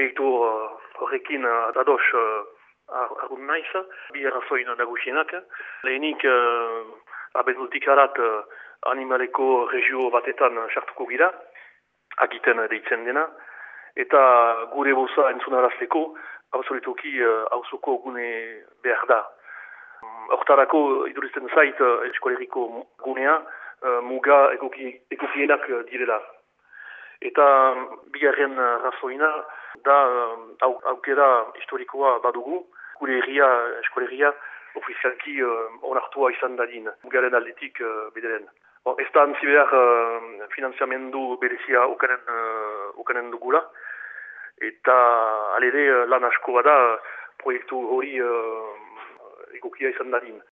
proiektu horrekin uh, ados uh, argun naiz, bi errazoin nagusienak. Lehenik, uh, abendutik harat uh, animaleko regio batetan sartuko gira, agiten deitzen dena, eta gure boza entzunarazteko, absolutoki hausoko uh, gune behar da. Hortarako idurizten zait eskoleriko gunea uh, muga ekokienak direla. Eta bigarren razoina da uh, aukera historikoa badugu, gure erria, eskoleria, ofizialki uh, onartua izan dadin, mugaren aldetik uh, bederen. Bon, ez da antzi behar uh, finanziamendu berezia okanen, uh, okanen dugula, eta alere lan asko bada proiektu hori uh, egokia izan dadin.